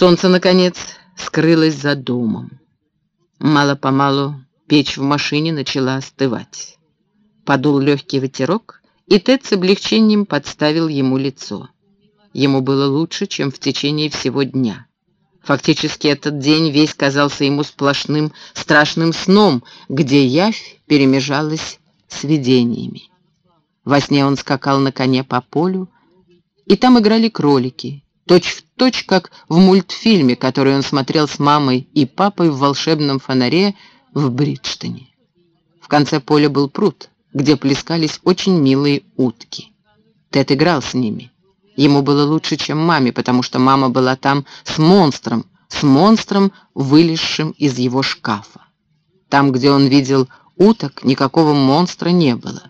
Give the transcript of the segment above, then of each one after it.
Солнце, наконец, скрылось за домом. Мало-помалу печь в машине начала остывать. Подул легкий ветерок, и Тед с облегчением подставил ему лицо. Ему было лучше, чем в течение всего дня. Фактически этот день весь казался ему сплошным страшным сном, где явь перемежалась с видениями. Во сне он скакал на коне по полю, и там играли кролики, точь в точь, как в мультфильме, который он смотрел с мамой и папой в волшебном фонаре в Бриджтоне. В конце поля был пруд, где плескались очень милые утки. Тед играл с ними. Ему было лучше, чем маме, потому что мама была там с монстром, с монстром, вылезшим из его шкафа. Там, где он видел уток, никакого монстра не было.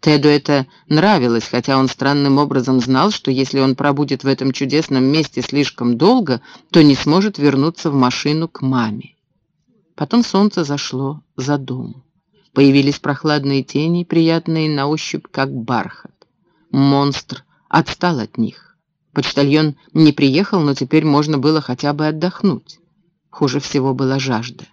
Теду это нравилось, хотя он странным образом знал, что если он пробудет в этом чудесном месте слишком долго, то не сможет вернуться в машину к маме. Потом солнце зашло за дом. Появились прохладные тени, приятные на ощупь, как бархат. Монстр отстал от них. Почтальон не приехал, но теперь можно было хотя бы отдохнуть. Хуже всего была жажда.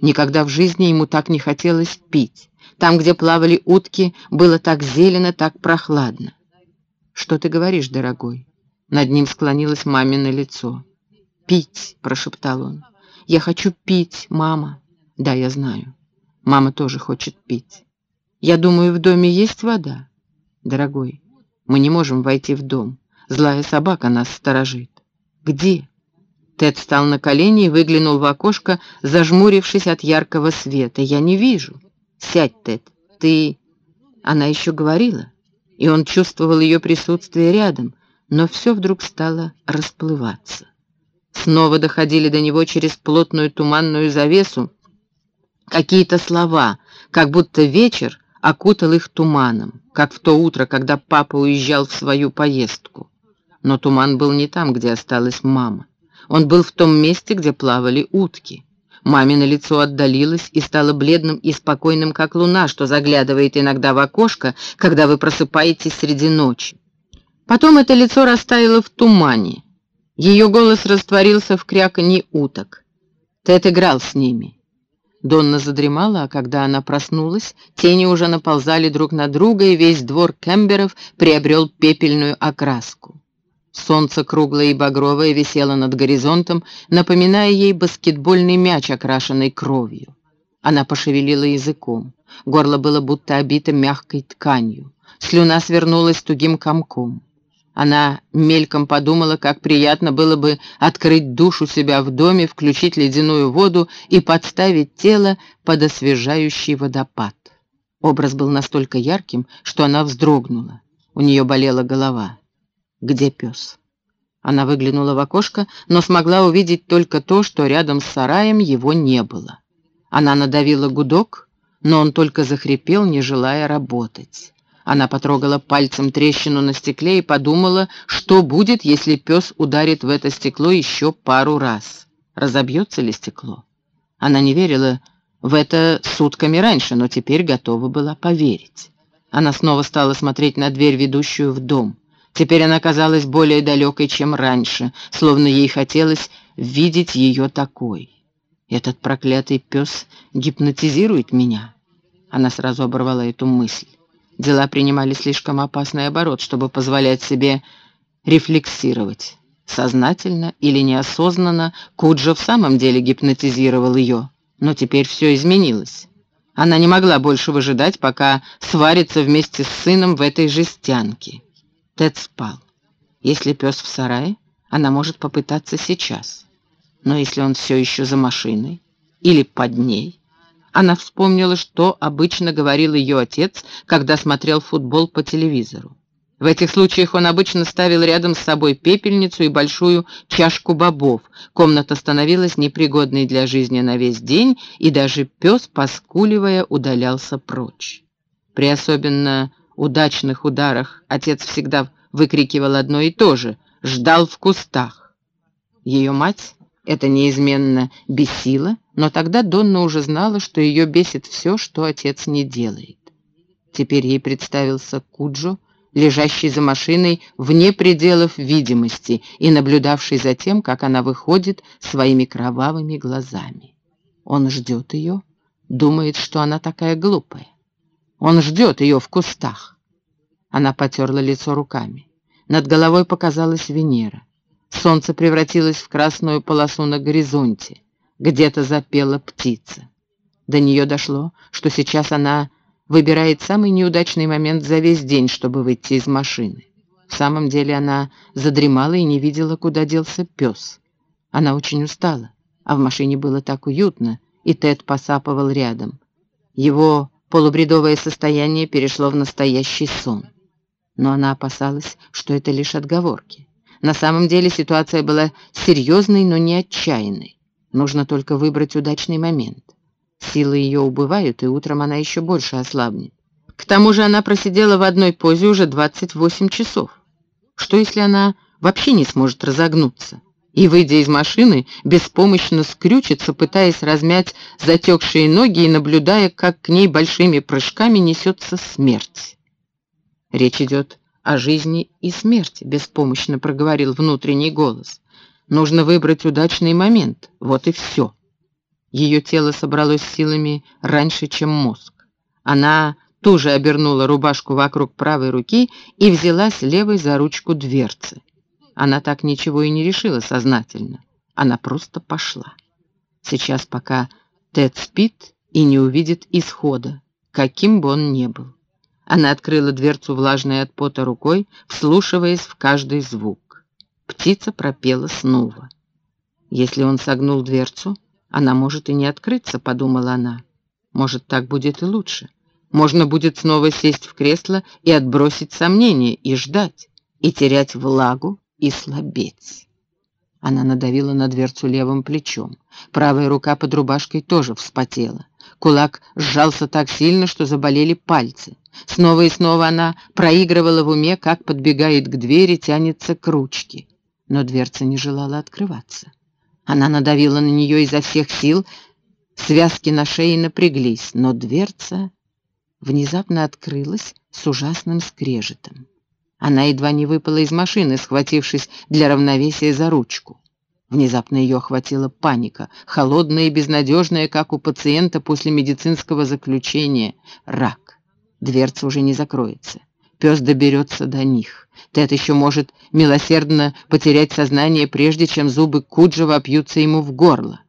Никогда в жизни ему так не хотелось пить. Там, где плавали утки, было так зелено, так прохладно. «Что ты говоришь, дорогой?» Над ним склонилось мамино лицо. «Пить!» — прошептал он. «Я хочу пить, мама!» «Да, я знаю. Мама тоже хочет пить. Я думаю, в доме есть вода?» «Дорогой, мы не можем войти в дом. Злая собака нас сторожит». «Где?» Тед встал на колени и выглянул в окошко, зажмурившись от яркого света. «Я не вижу». «Сядь, Тед, ты...» Она еще говорила, и он чувствовал ее присутствие рядом, но все вдруг стало расплываться. Снова доходили до него через плотную туманную завесу какие-то слова, как будто вечер окутал их туманом, как в то утро, когда папа уезжал в свою поездку. Но туман был не там, где осталась мама. Он был в том месте, где плавали утки. Мамино лицо отдалилось и стало бледным и спокойным, как луна, что заглядывает иногда в окошко, когда вы просыпаетесь среди ночи. Потом это лицо растаяло в тумане. Ее голос растворился в кряканье уток. Тед играл с ними. Донна задремала, а когда она проснулась, тени уже наползали друг на друга, и весь двор Кемберов приобрел пепельную окраску. Солнце круглое и багровое висело над горизонтом, напоминая ей баскетбольный мяч, окрашенный кровью. Она пошевелила языком. Горло было будто обито мягкой тканью. Слюна свернулась тугим комком. Она мельком подумала, как приятно было бы открыть душу себя в доме, включить ледяную воду и подставить тело под освежающий водопад. Образ был настолько ярким, что она вздрогнула. У нее болела голова. Где пес? Она выглянула в окошко, но смогла увидеть только то, что рядом с сараем его не было. Она надавила гудок, но он только захрипел, не желая работать. Она потрогала пальцем трещину на стекле и подумала, что будет, если пес ударит в это стекло еще пару раз. Разобьется ли стекло? Она не верила в это сутками раньше, но теперь готова была поверить. Она снова стала смотреть на дверь, ведущую в дом. Теперь она казалась более далекой, чем раньше, словно ей хотелось видеть ее такой. Этот проклятый пес гипнотизирует меня. Она сразу оборвала эту мысль. Дела принимали слишком опасный оборот, чтобы позволять себе рефлексировать. Сознательно или неосознанно Куджа в самом деле гипнотизировал ее, но теперь все изменилось. Она не могла больше выжидать, пока сварится вместе с сыном в этой жестянке. Тед спал. Если пес в сарае, она может попытаться сейчас. Но если он все еще за машиной или под ней... Она вспомнила, что обычно говорил ее отец, когда смотрел футбол по телевизору. В этих случаях он обычно ставил рядом с собой пепельницу и большую чашку бобов. Комната становилась непригодной для жизни на весь день, и даже пес, поскуливая, удалялся прочь. При особенно удачных ударах отец всегда выкрикивал одно и то же «Ждал в кустах». Ее мать это неизменно бесило, но тогда Донна уже знала, что ее бесит все, что отец не делает. Теперь ей представился Куджо, лежащий за машиной вне пределов видимости и наблюдавший за тем, как она выходит своими кровавыми глазами. Он ждет ее, думает, что она такая глупая. Он ждет ее в кустах. Она потерла лицо руками. Над головой показалась Венера. Солнце превратилось в красную полосу на горизонте. Где-то запела птица. До нее дошло, что сейчас она выбирает самый неудачный момент за весь день, чтобы выйти из машины. В самом деле она задремала и не видела, куда делся пес. Она очень устала, а в машине было так уютно, и Тед посапывал рядом. Его полубредовое состояние перешло в настоящий сон. Но она опасалась, что это лишь отговорки. На самом деле ситуация была серьезной, но не отчаянной. Нужно только выбрать удачный момент. Силы ее убывают, и утром она еще больше ослабнет. К тому же она просидела в одной позе уже 28 часов. Что если она вообще не сможет разогнуться? И, выйдя из машины, беспомощно скрючится, пытаясь размять затекшие ноги и наблюдая, как к ней большими прыжками несется смерть. Речь идет о жизни и смерти, беспомощно проговорил внутренний голос. Нужно выбрать удачный момент, вот и все. Ее тело собралось силами раньше, чем мозг. Она тоже обернула рубашку вокруг правой руки и взялась левой за ручку дверцы. Она так ничего и не решила сознательно. Она просто пошла. Сейчас пока Тед спит и не увидит исхода, каким бы он ни был. Она открыла дверцу влажной от пота рукой, вслушиваясь в каждый звук. Птица пропела снова. Если он согнул дверцу, она может и не открыться, подумала она. Может, так будет и лучше. Можно будет снова сесть в кресло и отбросить сомнения, и ждать, и терять влагу, и слабеть. Она надавила на дверцу левым плечом. Правая рука под рубашкой тоже вспотела. Кулак сжался так сильно, что заболели пальцы. Снова и снова она проигрывала в уме, как подбегает к двери, тянется к ручке. Но дверца не желала открываться. Она надавила на нее изо всех сил, связки на шее напряглись, но дверца внезапно открылась с ужасным скрежетом. Она едва не выпала из машины, схватившись для равновесия за ручку. Внезапно ее охватила паника, холодная и безнадежная, как у пациента после медицинского заключения. Рак. Дверца уже не закроется. Пес доберется до них. Тед еще может милосердно потерять сознание, прежде чем зубы Куджи вопьются ему в горло.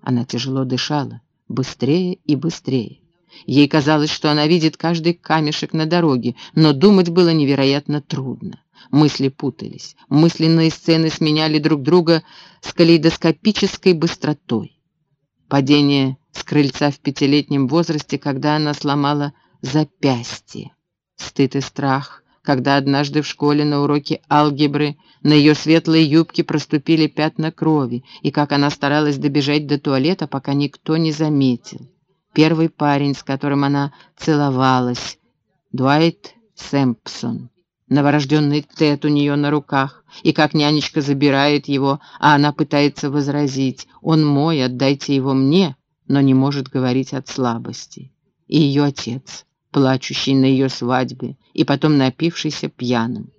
Она тяжело дышала, быстрее и быстрее. Ей казалось, что она видит каждый камешек на дороге, но думать было невероятно трудно. Мысли путались, мысленные сцены сменяли друг друга с калейдоскопической быстротой. Падение с крыльца в пятилетнем возрасте, когда она сломала запястье. Стыд и страх, когда однажды в школе на уроке алгебры на ее светлой юбке проступили пятна крови, и как она старалась добежать до туалета, пока никто не заметил. Первый парень, с которым она целовалась, Дуайт Сэмпсон. Новорожденный Тед у нее на руках, и как нянечка забирает его, а она пытается возразить «Он мой, отдайте его мне», но не может говорить от слабости. И ее отец, плачущий на ее свадьбе и потом напившийся пьяным.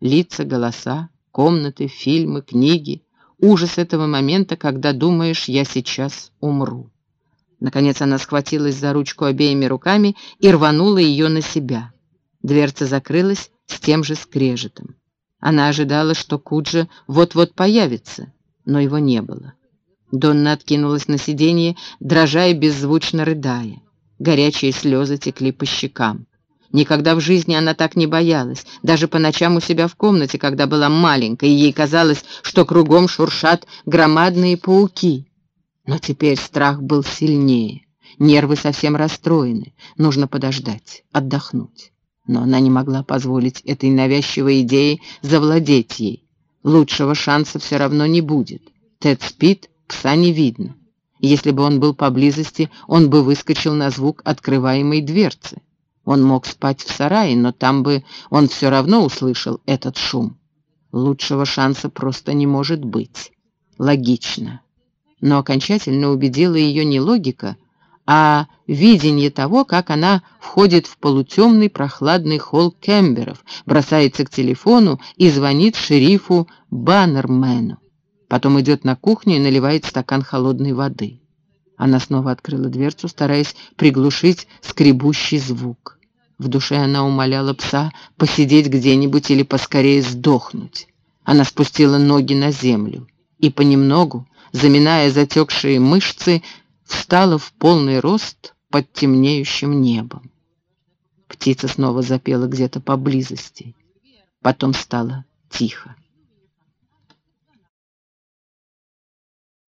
Лица, голоса, комнаты, фильмы, книги. Ужас этого момента, когда думаешь «я сейчас умру». Наконец она схватилась за ручку обеими руками и рванула ее на себя. Дверца закрылась с тем же скрежетом. Она ожидала, что Куджа вот-вот появится, но его не было. Донна откинулась на сиденье, дрожа и беззвучно рыдая. Горячие слезы текли по щекам. Никогда в жизни она так не боялась, даже по ночам у себя в комнате, когда была маленькой, и ей казалось, что кругом шуршат громадные пауки. Но теперь страх был сильнее, нервы совсем расстроены, нужно подождать, отдохнуть. Но она не могла позволить этой навязчивой идее завладеть ей. Лучшего шанса все равно не будет. Тед спит, пса не видно. Если бы он был поблизости, он бы выскочил на звук открываемой дверцы. Он мог спать в сарае, но там бы он все равно услышал этот шум. Лучшего шанса просто не может быть. Логично. Но окончательно убедила ее не логика, а видение того, как она входит в полутемный прохладный холл Кемберов, бросается к телефону и звонит шерифу Баннермену. Потом идет на кухню и наливает стакан холодной воды. Она снова открыла дверцу, стараясь приглушить скребущий звук. В душе она умоляла пса посидеть где-нибудь или поскорее сдохнуть. Она спустила ноги на землю и понемногу, заминая затекшие мышцы, встала в полный рост под темнеющим небом. Птица снова запела где-то поблизости. Потом стало тихо.